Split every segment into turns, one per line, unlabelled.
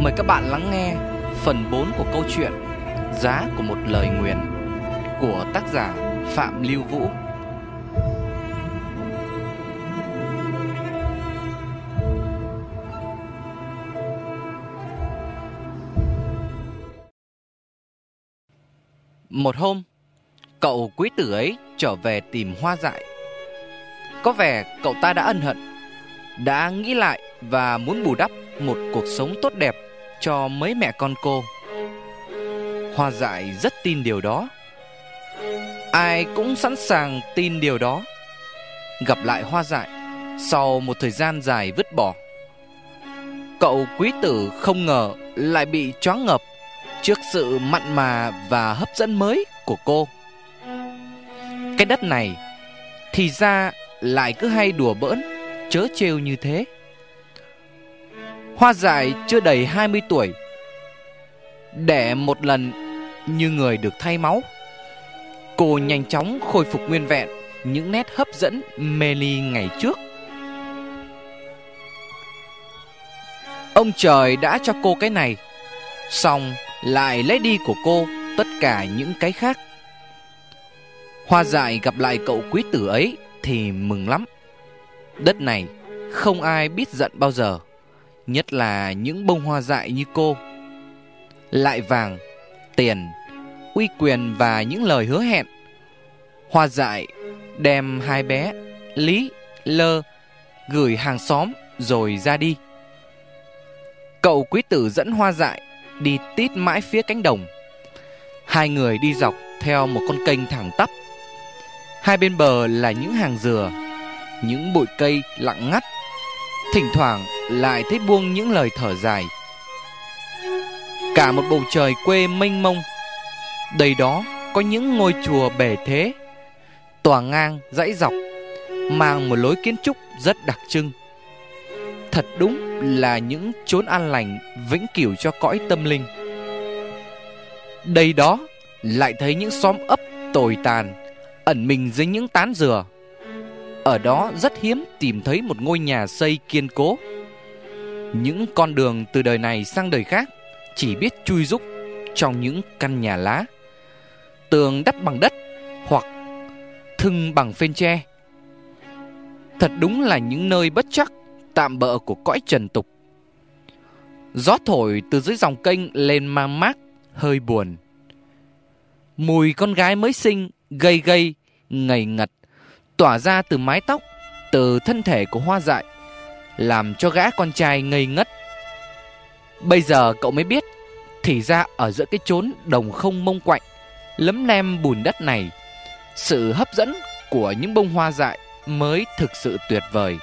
Mời các bạn lắng nghe phần 4 của câu chuyện Giá của một lời nguyền của tác giả Phạm Lưu Vũ. Một hôm, cậu quý tử ấy trở về tìm hoa dại. Có vẻ cậu ta đã ân hận, đã nghĩ lại và muốn bù đắp một cuộc sống tốt đẹp cho mấy mẹ con cô. Hoa dại rất tin điều đó. Ai cũng sẵn sàng tin điều đó. Gặp lại hoa dại sau một thời gian dài vứt bỏ. Cậu quý tử không ngờ lại bị choáng ngợp trước sự mặn mà và hấp dẫn mới của cô. Cái đất này thì ra lại cứ hay đùa bỡn, chớ trêu như thế. Hoa dại chưa đầy 20 tuổi. Đẻ một lần như người được thay máu. Cô nhanh chóng khôi phục nguyên vẹn Những nét hấp dẫn mê ly ngày trước. Ông trời đã cho cô cái này, Xong lại lấy đi của cô tất cả những cái khác. Hoa dại gặp lại cậu quý tử ấy thì mừng lắm. Đất này không ai biết giận bao giờ. Nhất là những bông hoa dại như cô. Lại vàng, tiền, uy quyền và những lời hứa hẹn. Hoa dại đem hai bé Lý, Lơ Gửi hàng xóm rồi ra đi. Cậu quý tử dẫn hoa dại Đi tít mãi phía cánh đồng. Hai người đi dọc theo một con kênh thẳng tắp. Hai bên bờ là những hàng dừa Những bụi cây lặng ngắt. Thỉnh thoảng lại thấy buông những lời thở dài. Cả một bầu trời quê mênh mông Đầy đó có những ngôi chùa bề thế Tòa ngang, dãy dọc Mang một lối kiến trúc rất đặc trưng. Thật đúng là những chốn an lành Vĩnh cửu cho cõi tâm linh. Đây đó lại thấy những xóm ấp tồi tàn Ẩn mình dưới những tán dừa Ở đó rất hiếm tìm thấy một ngôi nhà xây kiên cố những con đường từ đời này sang đời khác chỉ biết chui rúc trong những căn nhà lá, tường đắp bằng đất hoặc thưng bằng phên tre. Thật đúng là những nơi bất chắc, tạm bỡ của cõi trần tục. Gió thổi từ dưới dòng kênh lên mang mát, hơi buồn. Mùi con gái mới sinh, gây gây, ngầy ngật, tỏa ra từ mái tóc, từ thân thể của hoa dại làm cho gã con trai ngây ngất. Bây giờ cậu mới biết, thì ra ở giữa cái chốn đồng không mông quạnh, lấm lem bùn đất này, sự hấp dẫn của những bông hoa dại mới thực sự tuyệt vời.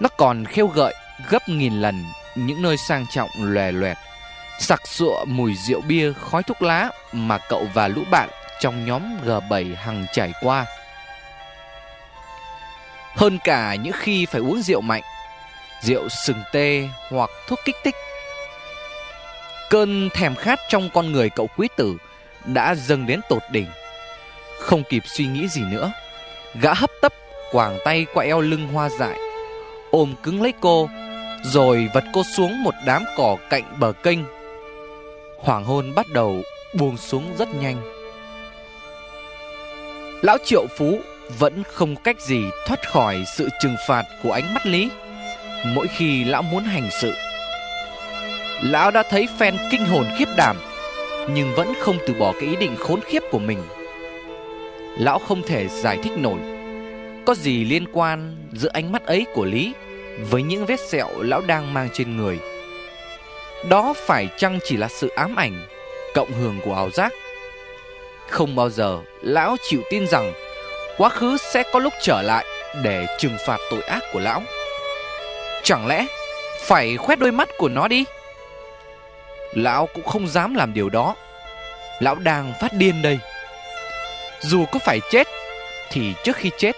Nó còn khêu gợi gấp nghìn lần những nơi sang trọng lòe loẹt, sặc sụa mùi rượu bia khói thuốc lá mà cậu và lũ bạn trong nhóm G7 hằng trải qua. Hơn cả những khi phải uống rượu mạnh, Rượu sừng tê hoặc thuốc kích thích. Cơn thèm khát trong con người cậu quý tử Đã dâng đến tột đỉnh. Không kịp suy nghĩ gì nữa, Gã hấp tấp, quàng tay qua eo lưng hoa dại, Ôm cứng lấy cô, Rồi vật cô xuống một đám cỏ cạnh bờ kênh. Hoàng hôn bắt đầu buông xuống rất nhanh. Lão triệu phú vẫn không cách gì thoát khỏi sự trừng phạt của ánh mắt Lý mỗi khi lão muốn hành sự. Lão đã thấy phen kinh hồn khiếp đảm, nhưng vẫn không từ bỏ cái ý định khốn khiếp của mình. Lão không thể giải thích nổi có gì liên quan giữa ánh mắt ấy của Lý với những vết sẹo lão đang mang trên người. Đó phải chăng chỉ là sự ám ảnh, cộng hưởng của ảo giác? Không bao giờ lão chịu tin rằng quá khứ sẽ có lúc trở lại để trừng phạt tội ác của lão. Chẳng lẽ phải khoét đôi mắt của nó đi? Lão cũng không dám làm điều đó. Lão đang phát điên đây. Dù có phải chết thì trước khi chết,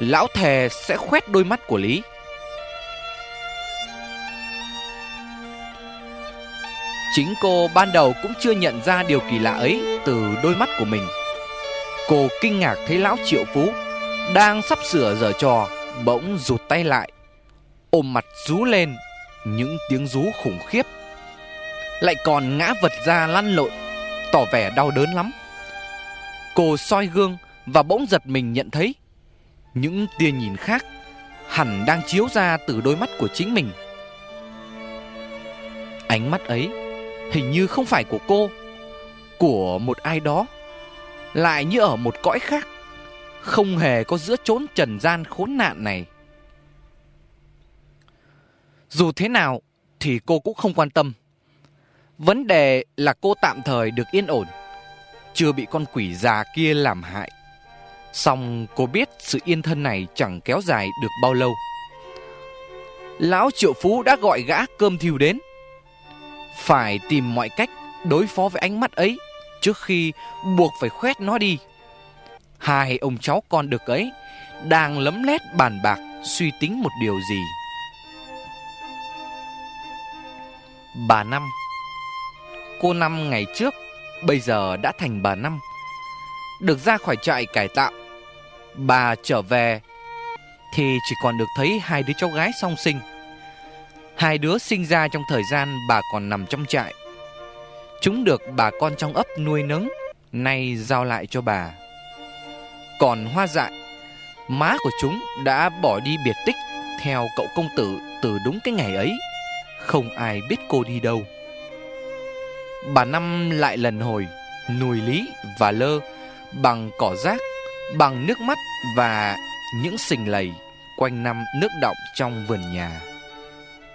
lão thề sẽ khoét đôi mắt của Lý. Chính cô ban đầu cũng chưa nhận ra điều kỳ lạ ấy từ đôi mắt của mình. Cô kinh ngạc thấy lão triệu phú đang sắp sửa dở trò, bỗng rụt tay lại, ôm mặt rú lên, những tiếng rú khủng khiếp. Lại còn ngã vật ra lăn lộn, tỏ vẻ đau đớn lắm. Cô soi gương và bỗng giật mình nhận thấy những tia nhìn khác hẳn đang chiếu ra từ đôi mắt của chính mình. Ánh mắt ấy hình như không phải của cô, của một ai đó, lại như ở một cõi khác, không hề có giữa chốn trần gian khốn nạn này. Dù thế nào thì cô cũng không quan tâm. Vấn đề là cô tạm thời được yên ổn, chưa bị con quỷ già kia làm hại. Xong cô biết sự yên thân này chẳng kéo dài được bao lâu. Lão triệu phú đã gọi gã cơm thiêu đến. Phải tìm mọi cách đối phó với ánh mắt ấy trước khi buộc phải khoét nó đi. Hai ông cháu con được ấy đang lấm lét bàn bạc suy tính một điều gì. Bà Năm, Cô Năm ngày trước, Bây giờ đã thành bà Năm, Được ra khỏi trại cải tạo Bà trở về Thì chỉ còn được thấy hai đứa cháu gái song sinh Hai đứa sinh ra trong thời gian bà còn nằm trong trại Chúng được bà con trong ấp nuôi nấng, Nay giao lại cho bà. Còn hoa dại, Má của chúng đã bỏ đi biệt tích Theo cậu công tử từ đúng cái ngày ấy. Không ai biết cô đi đâu. Bà Năm lại lần hồi, Nùi lý và lơ Bằng cỏ rác, Bằng nước mắt và những sình lầy Quanh năm nước động trong vườn nhà.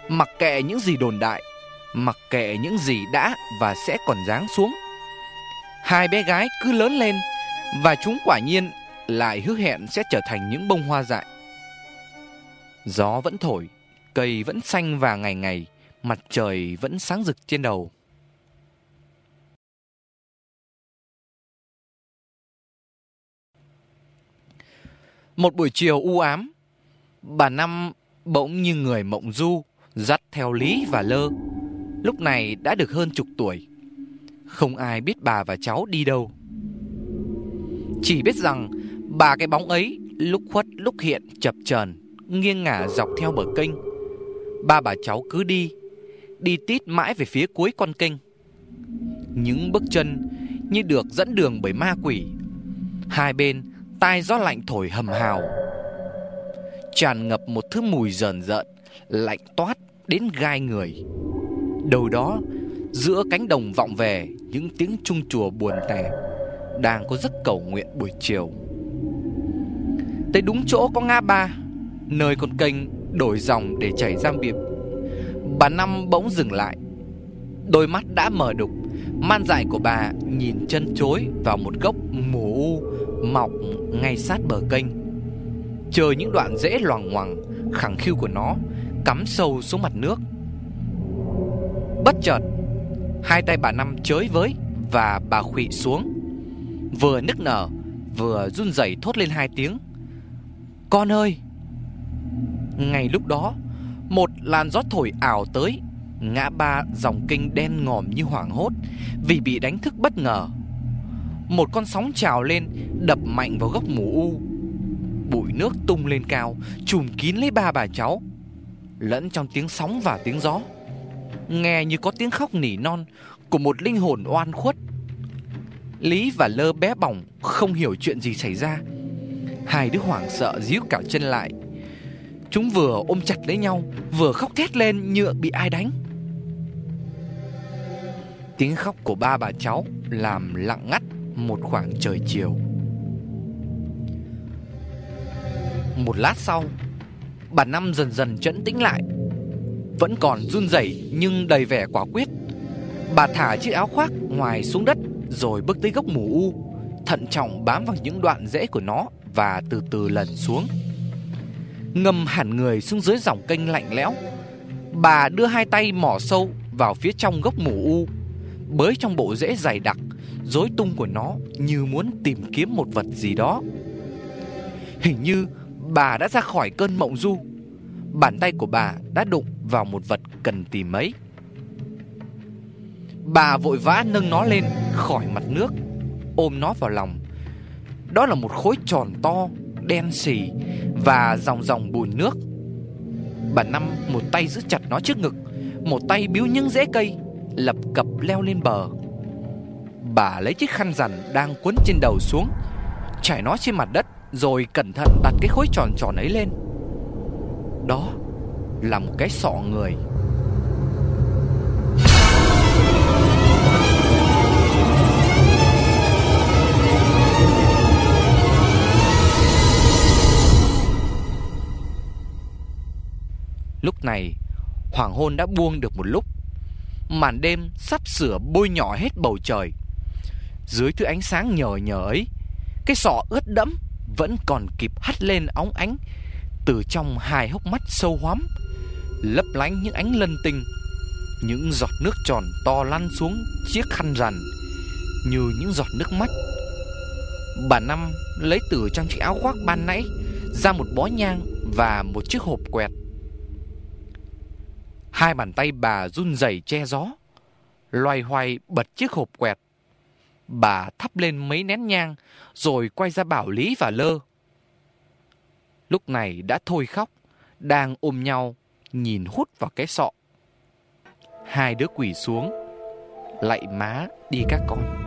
Mặc kệ những gì đồn đại Mặc kệ những gì đã và sẽ còn giáng xuống Hai bé gái cứ lớn lên Và chúng quả nhiên lại hứa hẹn sẽ trở thành những bông hoa dại Gió vẫn thổi Cây vẫn xanh và ngày ngày Mặt trời vẫn sáng rực trên đầu. Một buổi chiều u ám, bà Năm bỗng như người mộng du, dắt theo Lý và Lơ. Lúc này đã được hơn chục tuổi. Không ai biết bà và cháu đi đâu. Chỉ biết rằng bà cái bóng ấy lúc khuất lúc hiện chập chờn nghiêng ngả dọc theo bờ kênh. Ba bà cháu cứ đi đi tít mãi về phía cuối con kênh. Những bước chân như được dẫn đường bởi ma quỷ. Hai bên tai gió lạnh thổi hầm hào. Tràn ngập một thứ mùi rờn rợn, lạnh toát đến gai người đâu đó, giữa cánh đồng vọng về những tiếng trung chùa buồn tẻ, đang có giấc cầu nguyện buổi chiều. Tới đúng chỗ có ngã ba, nơi con kênh đổi dòng để chảy ra biệt Bà Năm bỗng dừng lại. Đôi mắt đã mở đục Man dại của bà nhìn chân chối vào một gốc mù u Mọc ngay sát bờ kênh. Chờ những đoạn rễ loằng ngoằng Khẳng khiu của nó Cắm sâu xuống mặt nước. Bất chợt, Hai tay bà Năm chới với Và bà khụy xuống. Vừa nức nở, Vừa run rẩy thốt lên hai tiếng. Con ơi! Ngay lúc đó, một làn gió thổi ảo tới, Ngã ba dòng kinh đen ngòm như hoảng hốt Vì bị đánh thức bất ngờ. Một con sóng trào lên, Đập mạnh vào gốc mù u. Bụi nước tung lên cao Trùm kín lấy ba bà cháu, Lẫn trong tiếng sóng và tiếng gió. Nghe như có tiếng khóc nỉ non Của một linh hồn oan khuất. Lý và Lơ bé bỏng, Không hiểu chuyện gì xảy ra. Hai đứa hoảng sợ díu cả chân lại. Chúng vừa ôm chặt lấy nhau, Vừa khóc thét lên như bị ai đánh. Tiếng khóc của ba bà cháu Làm lặng ngắt một khoảng trời chiều. Một lát sau, Bà Năm dần dần trấn tĩnh lại. Vẫn còn run rẩy nhưng đầy vẻ quả quyết Bà thả chiếc áo khoác ngoài xuống đất Rồi bước tới gốc mù u Thận trọng bám vào những đoạn rễ của nó Và từ từ lần xuống ngâm hẳn người xuống dưới dòng kênh lạnh lẽo. Bà đưa hai tay mỏ sâu vào phía trong gốc mù u, bới trong bộ rễ dày đặc, rối tung của nó như muốn tìm kiếm một vật gì đó. Hình như bà đã ra khỏi cơn mộng du. Bàn tay của bà đã đụng vào một vật cần tìm ấy. Bà vội vã nâng nó lên khỏi mặt nước, ôm nó vào lòng. Đó là một khối tròn to, đen xì và dòng dòng bùn nước. Bà Năm một tay giữ chặt nó trước ngực Một tay biếu những rễ cây Lập cập leo lên bờ Bà lấy chiếc khăn rằn đang quấn trên đầu xuống Trải nó trên mặt đất Rồi cẩn thận đặt cái khối tròn tròn ấy lên Đó là một cái sọ người. Lúc này, Hoàng hôn đã buông được một lúc. Màn đêm sắp sửa bôi nhỏ hết bầu trời. Dưới thứ ánh sáng nhờ nhờ ấy, Cái sọ ướt đẫm Vẫn còn kịp hắt lên óng ánh Từ trong hai hốc mắt sâu hoắm. Lấp lánh những ánh lân tinh Những giọt nước tròn to lăn xuống chiếc khăn rằn Như những giọt nước mắt Bà Năm lấy từ trong chiếc áo khoác ban nãy Ra một bó nhang và một chiếc hộp quẹt Hai bàn tay bà run rẩy che gió, loay hoay bật chiếc hộp quẹt. Bà thắp lên mấy nén nhang, rồi quay ra bảo Lý và Lơ. Lúc này đã thôi khóc, đang ôm nhau, nhìn hút vào cái sọ. Hai đứa quỳ xuống, lạy má đi các con.